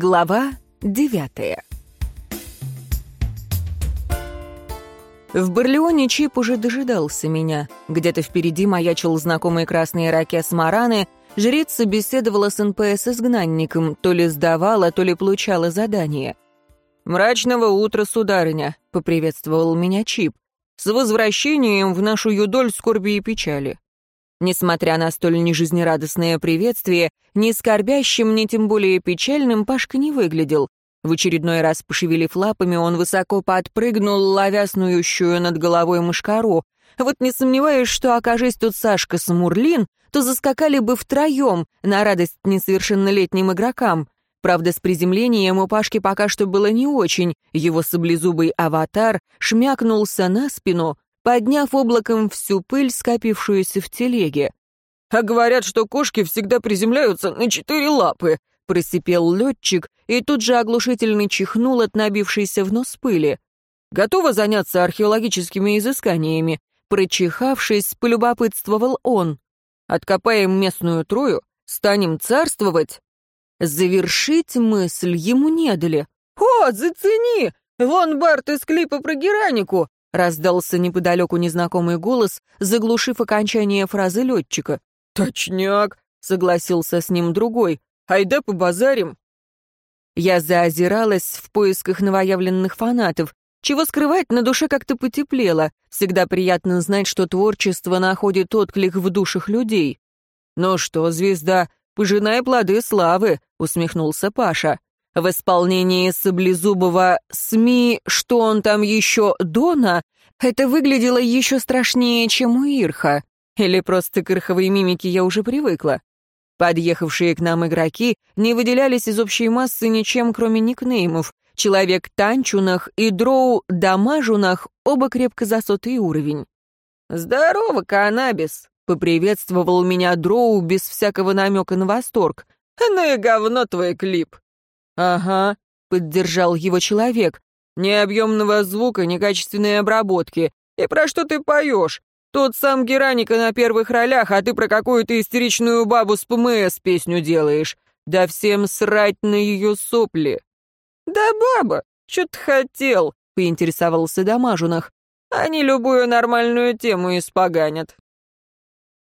Глава девятая В Барлеоне Чип уже дожидался меня. Где-то впереди маячил знакомый красный ракес Мараны. Жрица беседовала с НПС-изгнанником, то ли сдавала, то ли получала задание. «Мрачного утра, сударыня», — поприветствовал меня Чип. «С возвращением в нашу юдоль скорби и печали». Несмотря на столь нежизнерадостное приветствие, ни скорбящим, ни тем более печальным Пашка не выглядел. В очередной раз, пошевелив лапами, он высоко подпрыгнул, ловя снующую над головой мышкару. Вот не сомневаюсь, что, окажись тут Сашка с Мурлин, то заскакали бы втроем, на радость несовершеннолетним игрокам. Правда, с приземлением у Пашки пока что было не очень. Его саблезубый аватар шмякнулся на спину, подняв облаком всю пыль, скопившуюся в телеге. «А говорят, что кошки всегда приземляются на четыре лапы», просипел летчик и тут же оглушительно чихнул от набившейся в нос пыли. «Готова заняться археологическими изысканиями?» Прочихавшись, полюбопытствовал он. «Откопаем местную трою, станем царствовать?» Завершить мысль ему не дали. «О, зацени! Вон Барт из клипа про Геранику!» Раздался неподалеку незнакомый голос, заглушив окончание фразы летчика. «Точняк!» — согласился с ним другой. Айда побазарим». Я заозиралась в поисках новоявленных фанатов. Чего скрывать, на душе как-то потеплело. Всегда приятно знать, что творчество находит отклик в душах людей. «Ну что, звезда, пожинай плоды славы», — усмехнулся Паша. В исполнении Саблезубова «СМИ, что он там еще, Дона», это выглядело еще страшнее, чем у Ирха. Или просто к ирховой мимике я уже привыкла. Подъехавшие к нам игроки не выделялись из общей массы ничем, кроме никнеймов. Человек Танчунах и Дроу Дамажунах оба крепко за сотый уровень. «Здорово, каннабис!» — поприветствовал меня Дроу без всякого намека на восторг. «Ну и говно твой клип!» «Ага», — поддержал его человек. «Ни объемного звука, ни качественной обработки. И про что ты поешь? Тут сам Гераника на первых ролях, а ты про какую-то истеричную бабу с ПМС песню делаешь. Да всем срать на ее сопли. Да баба, что ты хотел, поинтересовался Дамажунах. Они любую нормальную тему испоганят.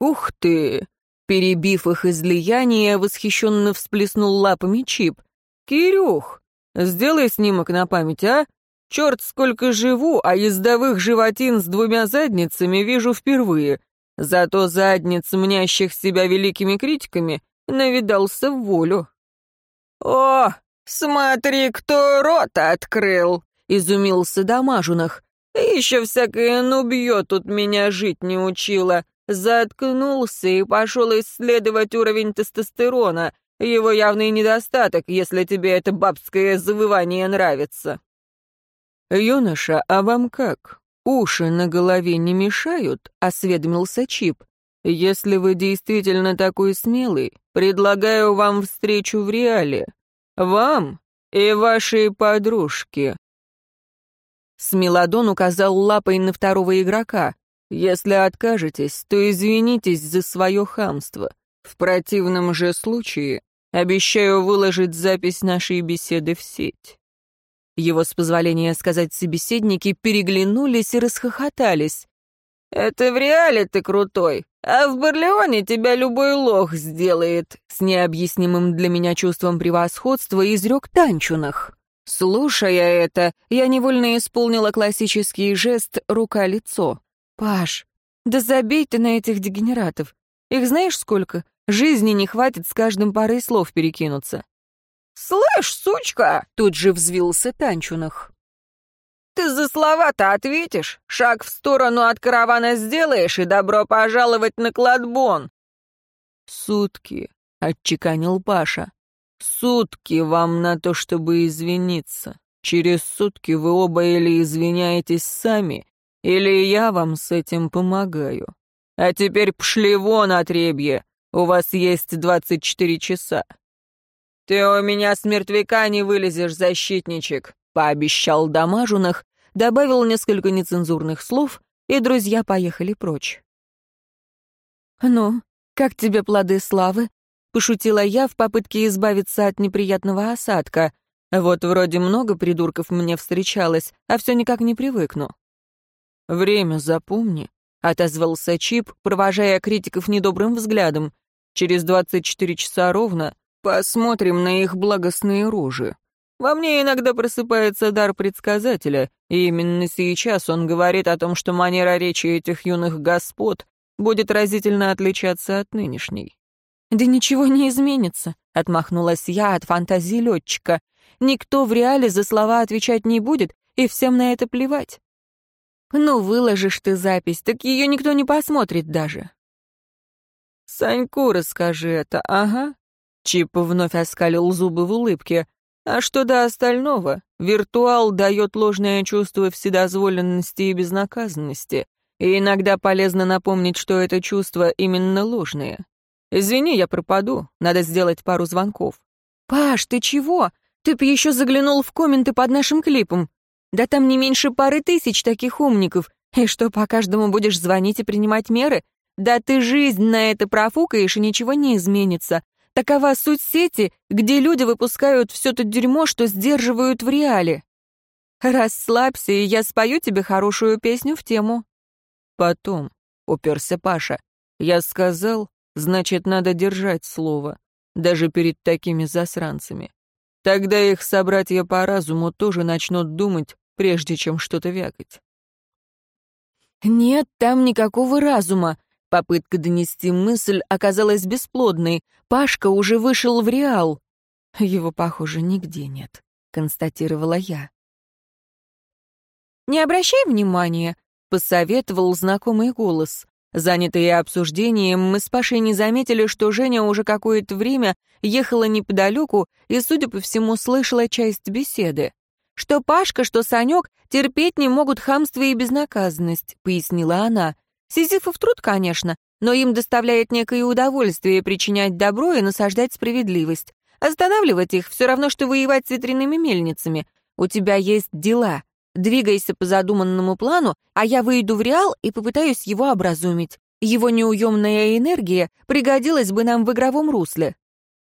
Ух ты! Перебив их излияние, восхищенно всплеснул лапами Чип. «Кирюх, сделай снимок на память, а? Черт, сколько живу, а ездовых животин с двумя задницами вижу впервые. Зато задниц, мнящих себя великими критиками, навидался в волю. «О, смотри, кто рот открыл!» — изумился Дамажунах. «Еще всякое нубье тут меня жить не учила. Заткнулся и пошел исследовать уровень тестостерона. Его явный недостаток, если тебе это бабское завывание нравится». «Юноша, а вам как? Уши на голове не мешают?» — осведомился Чип. «Если вы действительно такой смелый, предлагаю вам встречу в реале. Вам и вашей подружке». Смелодон указал лапой на второго игрока. «Если откажетесь, то извинитесь за свое хамство. В противном же случае обещаю выложить запись нашей беседы в сеть». Его, с позволения сказать собеседники, переглянулись и расхохотались. «Это в реале ты крутой, а в Барлеоне тебя любой лох сделает», с необъяснимым для меня чувством превосходства изрек Танчунах. Слушая это, я невольно исполнила классический жест «рука-лицо». «Паш, да забей ты на этих дегенератов. Их знаешь сколько? Жизни не хватит с каждым парой слов перекинуться». «Слышь, сучка!» — тут же взвился Танчунах. «Ты за слова-то ответишь, шаг в сторону от каравана сделаешь и добро пожаловать на кладбон!» «Сутки», — отчеканил Паша. «Сутки вам на то, чтобы извиниться. Через сутки вы оба или извиняетесь сами, или я вам с этим помогаю. А теперь пшли вон, отребье, у вас есть двадцать четыре часа. «Ты у меня с мертвяка не вылезешь, защитничек», — пообещал Дамажунах, добавил несколько нецензурных слов, и друзья поехали прочь. «Ну, как тебе плоды славы?» пошутила я в попытке избавиться от неприятного осадка. Вот вроде много придурков мне встречалось, а все никак не привыкну. «Время запомни», — отозвался Чип, провожая критиков недобрым взглядом. «Через двадцать четыре часа ровно посмотрим на их благостные рожи. Во мне иногда просыпается дар предсказателя, и именно сейчас он говорит о том, что манера речи этих юных господ будет разительно отличаться от нынешней». «Да ничего не изменится», — отмахнулась я от фантазии летчика. «Никто в реале за слова отвечать не будет, и всем на это плевать». «Ну, выложишь ты запись, так ее никто не посмотрит даже». «Саньку расскажи это, ага». Чип вновь оскалил зубы в улыбке. «А что до остального? Виртуал дает ложное чувство вседозволенности и безнаказанности. И иногда полезно напомнить, что это чувство именно ложное. Извини, я пропаду, надо сделать пару звонков». «Паш, ты чего? Ты б еще заглянул в комменты под нашим клипом. Да там не меньше пары тысяч таких умников. И что, по каждому будешь звонить и принимать меры? Да ты жизнь на это профукаешь, и ничего не изменится. Такова суть сети, где люди выпускают все то дерьмо, что сдерживают в реале. Расслабься, и я спою тебе хорошую песню в тему. Потом, — уперся Паша, — я сказал, значит, надо держать слово, даже перед такими засранцами. Тогда их собратья по разуму тоже начнут думать, прежде чем что-то вякать. «Нет там никакого разума», Попытка донести мысль оказалась бесплодной. Пашка уже вышел в Реал. Его, похоже, нигде нет, констатировала я. «Не обращай внимания», — посоветовал знакомый голос. Занятые обсуждением, мы с Пашей не заметили, что Женя уже какое-то время ехала неподалеку и, судя по всему, слышала часть беседы. «Что Пашка, что Санек терпеть не могут хамство и безнаказанность», — пояснила она. «Сизифов труд, конечно, но им доставляет некое удовольствие причинять добро и насаждать справедливость. Останавливать их все равно, что воевать с ветряными мельницами. У тебя есть дела. Двигайся по задуманному плану, а я выйду в Реал и попытаюсь его образумить. Его неуемная энергия пригодилась бы нам в игровом русле».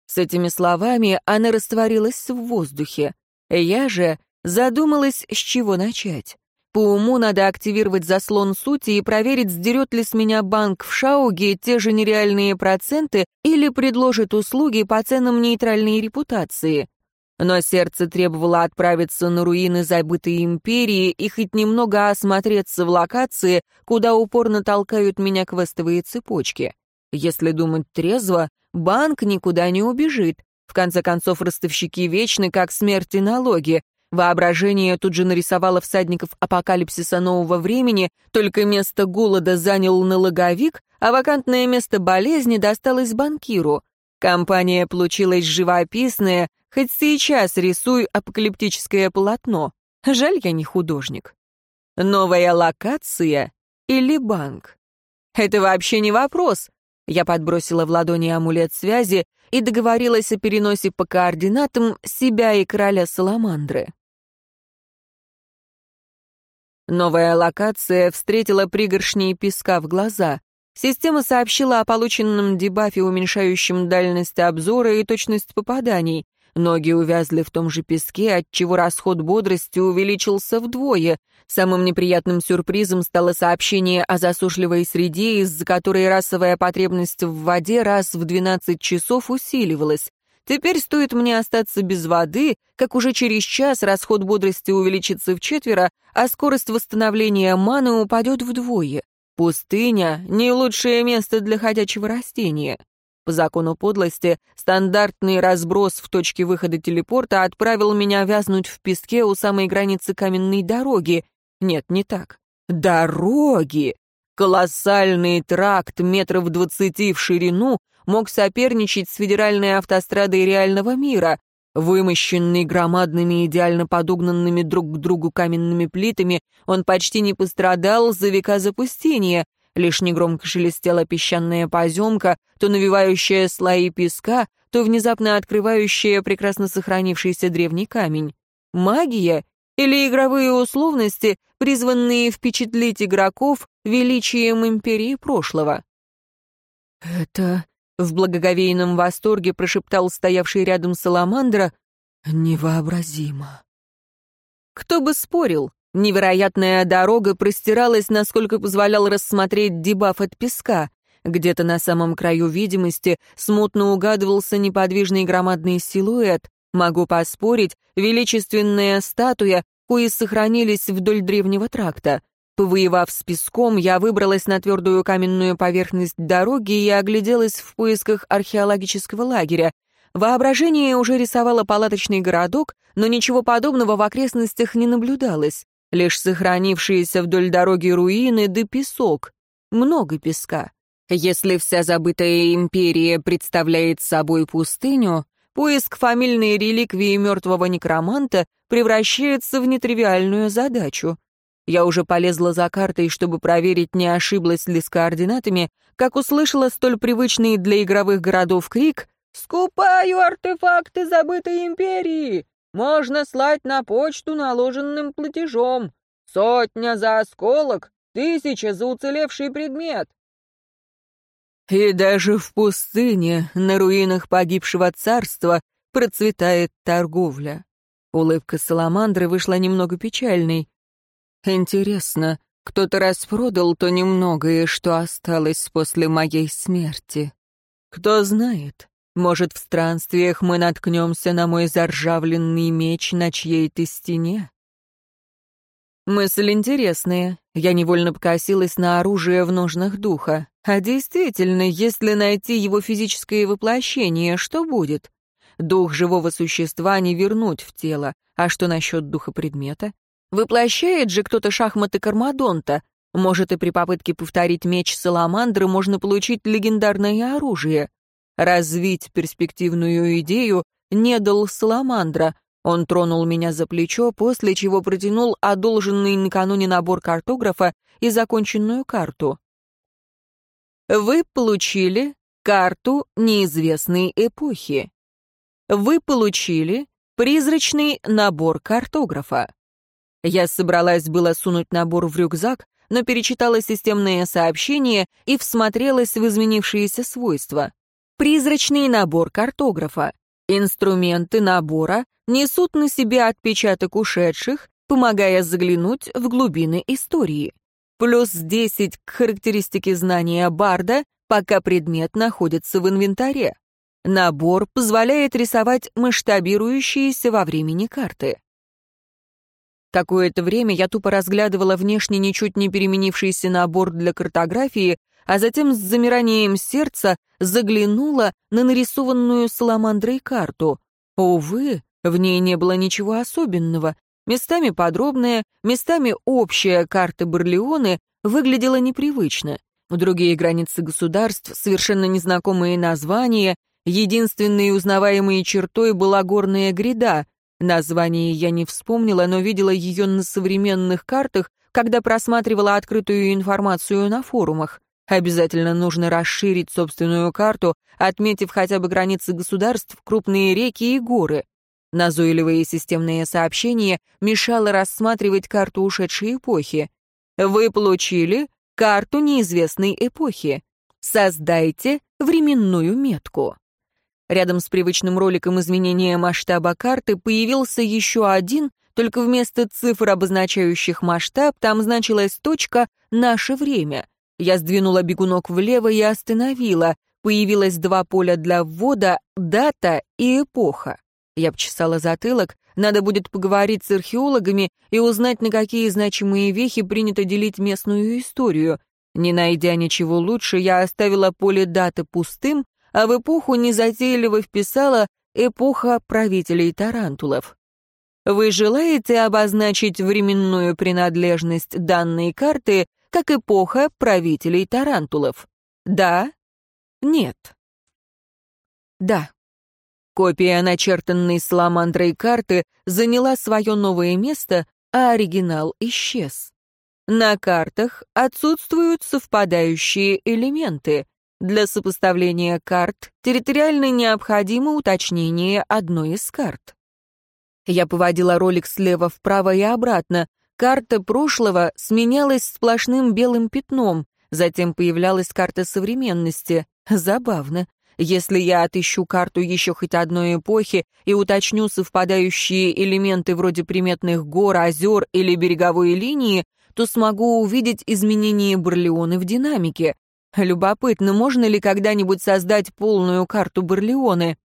С этими словами она растворилась в воздухе. Я же Задумалась, с чего начать. По уму надо активировать заслон сути и проверить, сдерет ли с меня банк в Шауге те же нереальные проценты или предложит услуги по ценам нейтральной репутации. Но сердце требовало отправиться на руины забытой империи и хоть немного осмотреться в локации, куда упорно толкают меня квестовые цепочки. Если думать трезво, банк никуда не убежит. В конце концов, ростовщики вечны, как смерть и налоги, Воображение тут же нарисовало всадников апокалипсиса нового времени, только место голода занял налоговик, а вакантное место болезни досталось банкиру. Компания получилась живописная, хоть сейчас рисуй апокалиптическое полотно. Жаль, я не художник. Новая локация или банк? Это вообще не вопрос. Я подбросила в ладони амулет связи и договорилась о переносе по координатам себя и короля Саламандры. Новая локация встретила пригоршней песка в глаза. Система сообщила о полученном дебафе, уменьшающем дальность обзора и точность попаданий. Ноги увязли в том же песке, отчего расход бодрости увеличился вдвое. Самым неприятным сюрпризом стало сообщение о засушливой среде, из-за которой расовая потребность в воде раз в 12 часов усиливалась. Теперь стоит мне остаться без воды, как уже через час расход бодрости увеличится в четверо, а скорость восстановления маны упадет вдвое. Пустыня — не лучшее место для ходячего растения. По закону подлости, стандартный разброс в точке выхода телепорта отправил меня вязнуть в песке у самой границы каменной дороги. Нет, не так. Дороги! Колоссальный тракт метров двадцати в ширину мог соперничать с федеральной автострадой реального мира, вымощенный громадными идеально подогнанными друг к другу каменными плитами, он почти не пострадал за века запустения, лишь негромко шелестела песчаная поземка, то навивающая слои песка, то внезапно открывающая прекрасно сохранившийся древний камень. Магия или игровые условности, призванные впечатлить игроков величием империи прошлого? «Это В благоговейном восторге прошептал стоявший рядом Саламандра. «Невообразимо». Кто бы спорил, невероятная дорога простиралась, насколько позволял рассмотреть дебаф от песка. Где-то на самом краю видимости смутно угадывался неподвижный громадный силуэт. Могу поспорить, величественная статуя, кои сохранились вдоль древнего тракта. Повоевав с песком, я выбралась на твердую каменную поверхность дороги и огляделась в поисках археологического лагеря. Воображение уже рисовало палаточный городок, но ничего подобного в окрестностях не наблюдалось. Лишь сохранившиеся вдоль дороги руины да песок. Много песка. Если вся забытая империя представляет собой пустыню, поиск фамильной реликвии мертвого некроманта превращается в нетривиальную задачу. Я уже полезла за картой, чтобы проверить, не ошиблась ли с координатами, как услышала столь привычный для игровых городов крик «Скупаю артефакты забытой империи! Можно слать на почту наложенным платежом! Сотня за осколок, тысяча за уцелевший предмет!» И даже в пустыне, на руинах погибшего царства, процветает торговля. Улыбка Саламандры вышла немного печальной. Интересно, кто-то распродал то немногое, что осталось после моей смерти. Кто знает, может, в странствиях мы наткнемся на мой заржавленный меч на чьей-то стене? Мысль интересная. Я невольно покосилась на оружие в ножнах духа. А действительно, если найти его физическое воплощение, что будет? Дух живого существа не вернуть в тело. А что насчет духа предмета? Воплощает же кто-то шахматы Кармадонта. Может, и при попытке повторить меч Саламандры можно получить легендарное оружие. Развить перспективную идею не дал Саламандра. Он тронул меня за плечо, после чего протянул одолженный накануне набор картографа и законченную карту. Вы получили карту неизвестной эпохи. Вы получили призрачный набор картографа. Я собралась было сунуть набор в рюкзак, но перечитала системное сообщение и всмотрелась в изменившиеся свойства. Призрачный набор картографа. Инструменты набора несут на себе отпечаток ушедших, помогая заглянуть в глубины истории. Плюс 10 к характеристике знания Барда, пока предмет находится в инвентаре. Набор позволяет рисовать масштабирующиеся во времени карты. Какое-то время я тупо разглядывала внешне ничуть не переменившийся набор для картографии, а затем с замиранием сердца заглянула на нарисованную саламандрой карту. Увы, в ней не было ничего особенного. Местами подробная, местами общая карта Барлеоны выглядела непривычно. Другие границы государств, совершенно незнакомые названия, единственной узнаваемой чертой была горная гряда, Название я не вспомнила, но видела ее на современных картах, когда просматривала открытую информацию на форумах. Обязательно нужно расширить собственную карту, отметив хотя бы границы государств, крупные реки и горы. Назойливые системные сообщения мешало рассматривать карту ушедшей эпохи. Вы получили карту неизвестной эпохи. Создайте временную метку. Рядом с привычным роликом изменения масштаба карты появился еще один, только вместо цифр, обозначающих масштаб, там значилась точка «Наше время». Я сдвинула бегунок влево и остановила. Появилось два поля для ввода, дата и эпоха. Я обчесала затылок, надо будет поговорить с археологами и узнать, на какие значимые вехи принято делить местную историю. Не найдя ничего лучше, я оставила поле даты пустым, а в эпоху незатейливо вписала «эпоха правителей тарантулов». Вы желаете обозначить временную принадлежность данной карты как эпоха правителей тарантулов? Да? Нет? Да. Копия начертанной саламандрой карты заняла свое новое место, а оригинал исчез. На картах отсутствуют совпадающие элементы. Для сопоставления карт территориально необходимо уточнение одной из карт. Я поводила ролик слева вправо и обратно. Карта прошлого сменялась сплошным белым пятном, затем появлялась карта современности. Забавно. Если я отыщу карту еще хоть одной эпохи и уточню совпадающие элементы вроде приметных гор, озер или береговой линии, то смогу увидеть изменения Барлеоны в динамике. Любопытно, можно ли когда-нибудь создать полную карту Барлеоны,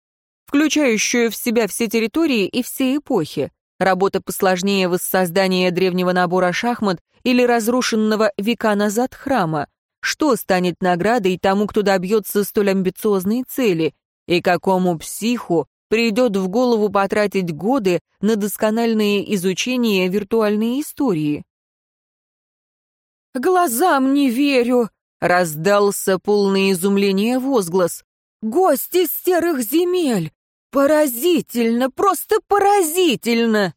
включающую в себя все территории и все эпохи? Работа посложнее воссоздания древнего набора шахмат или разрушенного века назад храма. Что станет наградой тому, кто добьется столь амбициозной цели? И какому психу придет в голову потратить годы на доскональное изучение виртуальной истории? «Глазам не верю!» — раздался полное изумление возглас. «Гость из серых земель! Поразительно, просто поразительно!»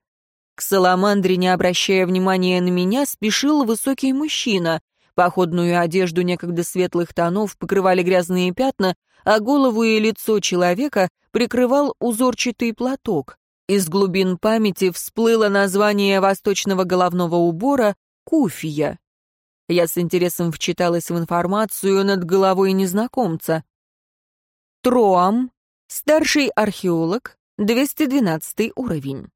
К саламандре, не обращая внимания на меня, спешил высокий мужчина. Походную одежду некогда светлых тонов покрывали грязные пятна, а голову и лицо человека прикрывал узорчатый платок. Из глубин памяти всплыло название восточного головного убора — куфия. Я с интересом вчиталась в информацию над головой незнакомца. Троам, старший археолог, 212 уровень.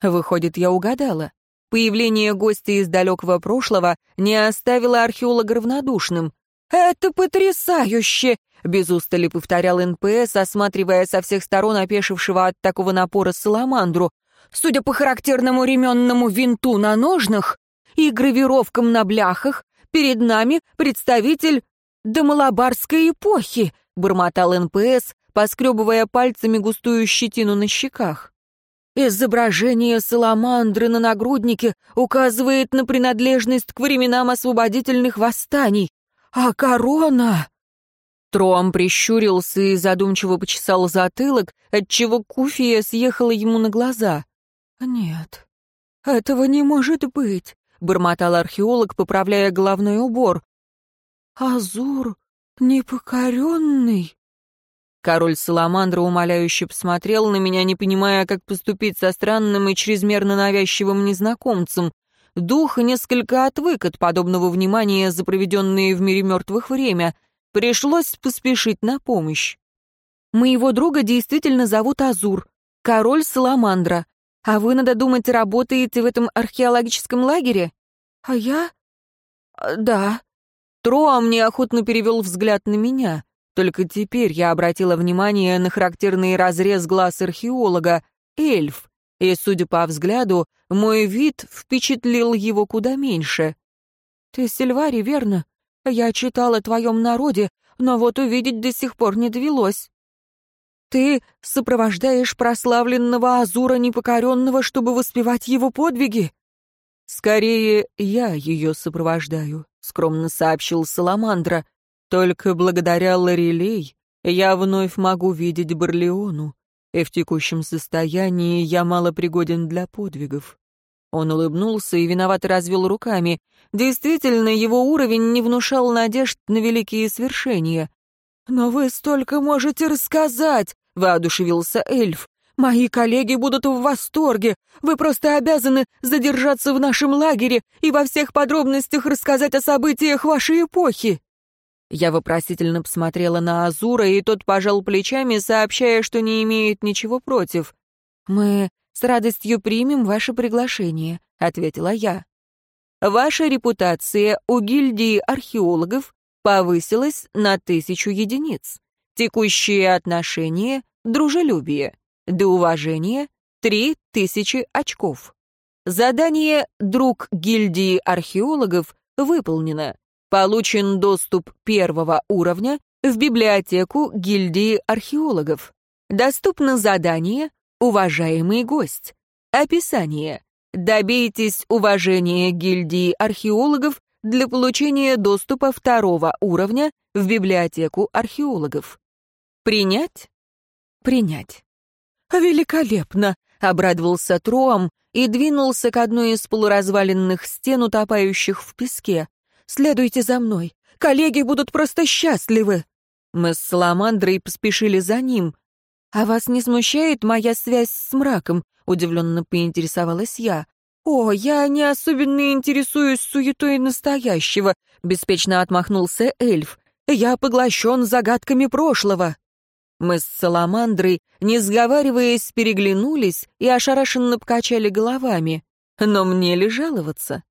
Выходит, я угадала. Появление гостя из далекого прошлого не оставило археолога равнодушным. «Это потрясающе!» — без устали повторял НПС, осматривая со всех сторон опешившего от такого напора саламандру. «Судя по характерному ременному бинту на ножнах и гравировкам на бляхах, перед нами представитель домалабарской эпохи», — бормотал НПС, поскребывая пальцами густую щетину на щеках. Изображение саламандры на нагруднике указывает на принадлежность к временам освободительных восстаний. А корона... Тром прищурился и задумчиво почесал затылок, отчего куфия съехала ему на глаза. «Нет, этого не может быть», — бормотал археолог, поправляя головной убор. «Азур непокоренный?» Король Саламандра умоляюще посмотрел на меня, не понимая, как поступить со странным и чрезмерно навязчивым незнакомцем. Дух несколько отвык от подобного внимания за проведенное в мире мертвых время. Пришлось поспешить на помощь. Моего друга действительно зовут Азур, король Саламандра. А вы, надо думать, работаете в этом археологическом лагере? А я? Да. Троам неохотно перевел взгляд на меня. Только теперь я обратила внимание на характерный разрез глаз археолога, эльф, и, судя по взгляду, мой вид впечатлил его куда меньше. «Ты Сильвари, верно? Я читал о твоем народе, но вот увидеть до сих пор не довелось. Ты сопровождаешь прославленного Азура Непокоренного, чтобы воспевать его подвиги?» «Скорее, я ее сопровождаю», — скромно сообщил Саламандра. Только благодаря Лорелей я вновь могу видеть Барлеону, и в текущем состоянии я мало пригоден для подвигов. Он улыбнулся и виновато развел руками. Действительно, его уровень не внушал надежд на великие свершения. «Но вы столько можете рассказать!» — воодушевился эльф. «Мои коллеги будут в восторге. Вы просто обязаны задержаться в нашем лагере и во всех подробностях рассказать о событиях вашей эпохи». Я вопросительно посмотрела на Азура, и тот пожал плечами, сообщая, что не имеет ничего против. «Мы с радостью примем ваше приглашение», — ответила я. «Ваша репутация у гильдии археологов повысилась на тысячу единиц. Текущие отношения — дружелюбие. До уважения — три тысячи очков. Задание «Друг гильдии археологов» выполнено. Получен доступ первого уровня в библиотеку гильдии археологов. Доступно задание «Уважаемый гость». Описание. Добейтесь уважения гильдии археологов для получения доступа второго уровня в библиотеку археологов. Принять? Принять. «Великолепно!» — обрадовался Троам и двинулся к одной из полуразваленных стен, утопающих в песке. Следуйте за мной. Коллеги будут просто счастливы». Мы с Саламандрой поспешили за ним. «А вас не смущает моя связь с мраком?» — удивленно поинтересовалась я. «О, я не особенно интересуюсь суетой настоящего», — беспечно отмахнулся эльф. «Я поглощен загадками прошлого». Мы с Саламандрой, не сговариваясь, переглянулись и ошарашенно покачали головами. Но мне ли жаловаться?